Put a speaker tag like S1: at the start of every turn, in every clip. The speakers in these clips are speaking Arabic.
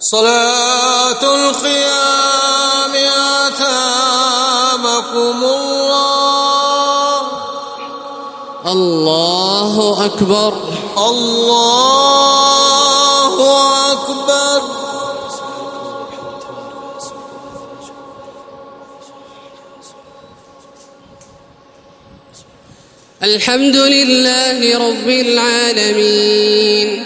S1: صلاة الخيام أثابكم الله.
S2: الله أكبر.
S1: الله أكبر.
S2: الحمد لله رب العالمين.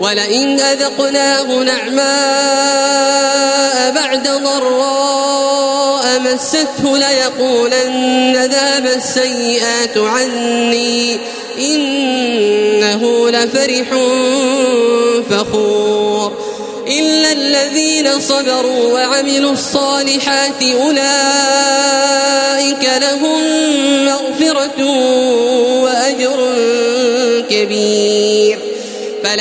S2: ولئن أذقناه نعماء بعد ضراء مسته ليقولن ذهب السيئات عني. إنه لفرح فخور. إلا الذين صبروا وعملوا الصالحات أولئك لهم مغفرة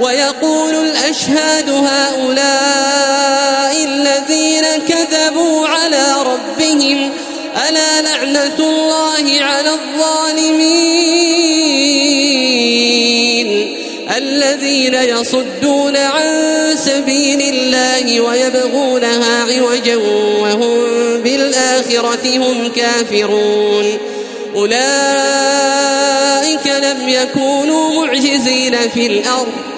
S2: ويقول الأشهاد هؤلاء الذين كذبوا على ربهم ألا لعنة الله على الظالمين؟ الذين يصدون عن سبيل الله ويبغونها عوجا وهم بالآخرة هم كافرون. أولئك لم يكونوا معجزين في الأرض.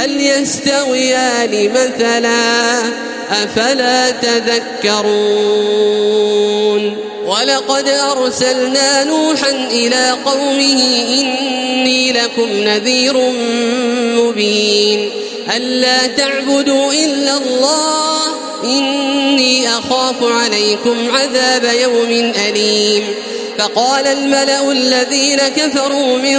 S2: هل يستويان مثلا أفلا تذكرون ولقد أرسلنا نوحا إلى قومه إني لكم نذير مبين ألا تعبدوا إلا الله إني أخاف عليكم عذاب يوم أليم فقال الملأ الذين كفروا من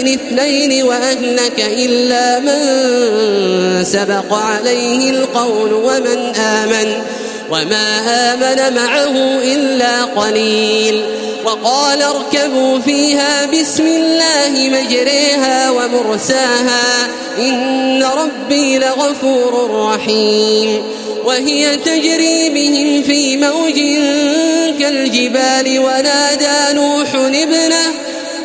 S2: زوجين اثنين وأهلك إلا من سبق عليه القول ومن آمن وما آمن معه إلا قليل وقال اركبوا فيها بسم الله مجريها ومرساها إن ربي لغفور رحيم وهي تجري بهم في موج كالجبال ونادى نوح ابنه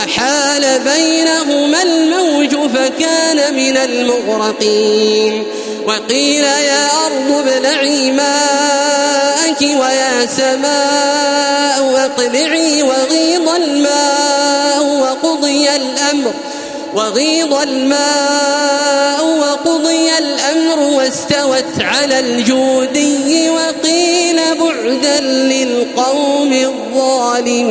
S2: وحال بينهما الموج فكان من المغرقين. وقيل يا أرض ابلعي ماءك ويا سماء واقلعي وغيض الماء وقضي الأمر وغيض الماء وقضي الأمر واستوت على الجودي. وقيل بعدا للقوم الظالمين.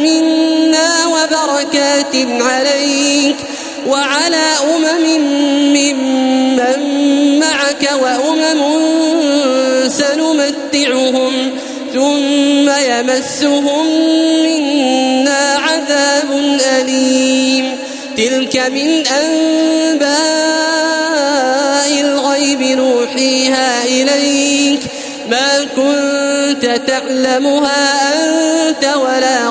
S2: وبركات عليك وعلى أمم ممن معك وأمم سنمتعهم ثم يمسهم منا عذاب أليم. تلك من أنباء الغيب نوحيها إليك. ما كنت تعلمها أنت ولا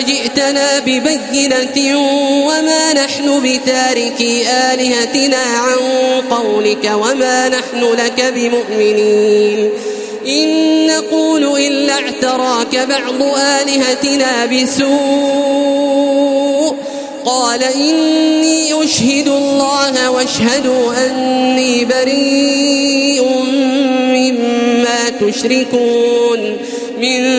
S2: جئتنا ببينة وما نحن بتاركي آلهتنا عن قولك وما نحن لك بمؤمنين. إن نقول إلا اعتراك بعض آلهتنا بسوء. قال إني أشهد الله واشهدوا أني بريء مما تشركون. من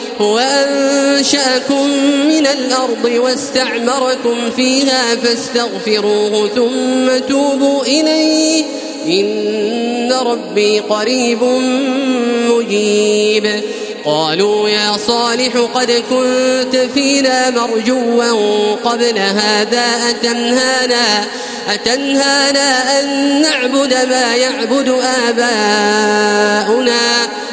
S2: هو أنشأكم من الأرض واستعمركم فيها فاستغفروه ثم توبوا إليه. إن ربي قريب مجيب. قالوا يا صالح قد كنت فينا مرجوا قبل هذا أتنهانا أتنهانا أن نعبد ما يعبد آباؤنا.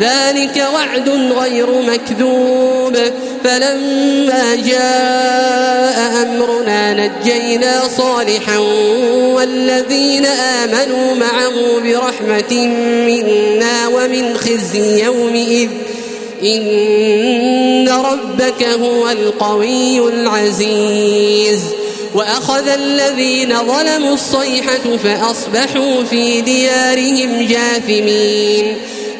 S2: ذلك وعد غير مكذوب. فلما جاء أمرنا نجينا صالحا والذين آمنوا معه برحمة منا ومن خزي يومئذ. إن ربك هو القوي العزيز. وأخذ الذين ظلموا الصيحة فأصبحوا في ديارهم جاثمين.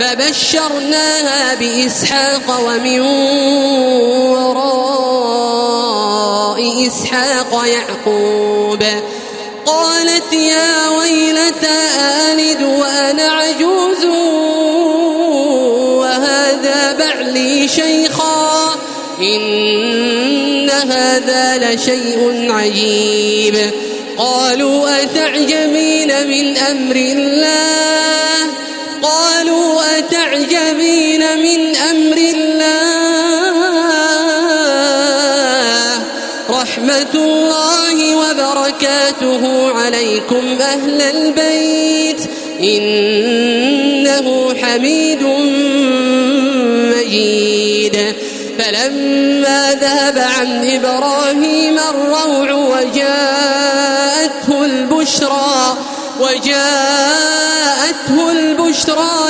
S2: فبشرناها بإسحاق ومن وراء إسحاق يعقوب. قالت يا ويلتى آلد وأنا عجوز وهذا بعلي شيخا. إن هذا لشيء عجيب. قالوا أتعجبين من أمر الله؟ من أمر الله رحمة الله وبركاته عليكم أهل البيت إنه حميد مجيد. فلما ذهب عن إبراهيم الروع وجاءته البشرى وجاءته البشرى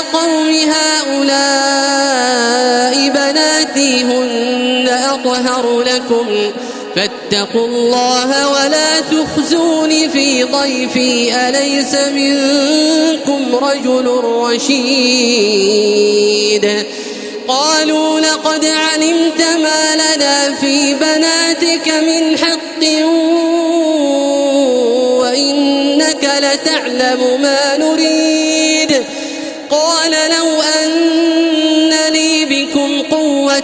S2: هن أطهر لكم فاتقوا الله ولا تخزون في ضيفي أليس منكم رجل رشيد قالوا لقد علمت ما لنا في بناتك من حق وإنك لتعلم ما نريد قال لو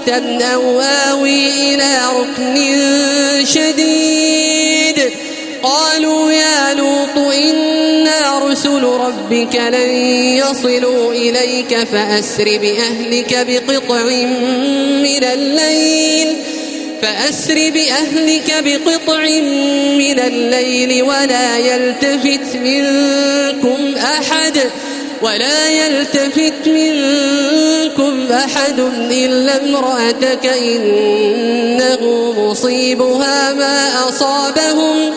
S2: قوة أو آوي إلى ركن شديد. قالوا يا لوط إنا رسل ربك لن يصلوا إليك فأسر بأهلك بقطع من الليل. فأسر بأهلك بقطع من الليل ولا يلتفت منكم أحد. ولا يلتفت منكم أحد إلا امرأتك إنه مصيبها ما أصابهم.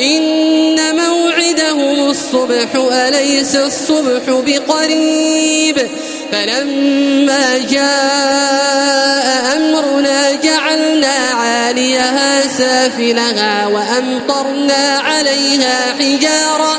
S2: إن موعدهم الصبح أليس الصبح بقريب؟ فلما جاء أمرنا جعلنا عاليها سافلها وأمطرنا عليها حجارة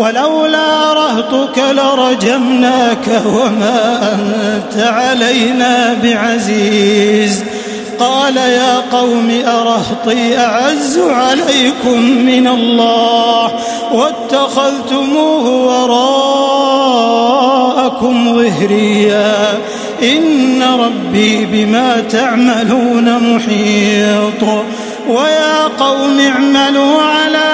S3: ولولا رهطك لرجمناك وما أنت علينا بعزيز. قال يا قوم أرهطي أعز عليكم من الله واتخذتموه وراءكم ظهريا. إن ربي بما تعملون محيط. ويا قوم اعملوا على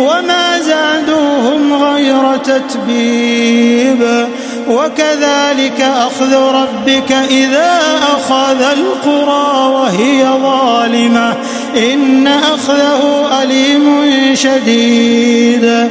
S3: وما زادوهم غير تتبيب. وكذلك أخذ ربك إذا أخذ القرى وهي ظالمة. إن أخذه أليم شديد.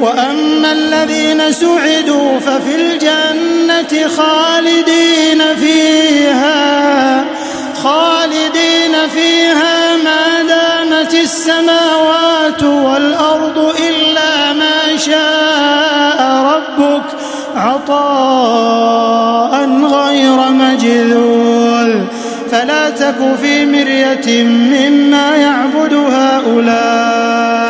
S3: وأما الذين سعدوا ففي الجنة خالدين فيها خالدين فيها ما دامت السماوات والأرض إلا ما شاء ربك عطاء غير مجذول. فلا تك في مرية مما يعبد هؤلاء.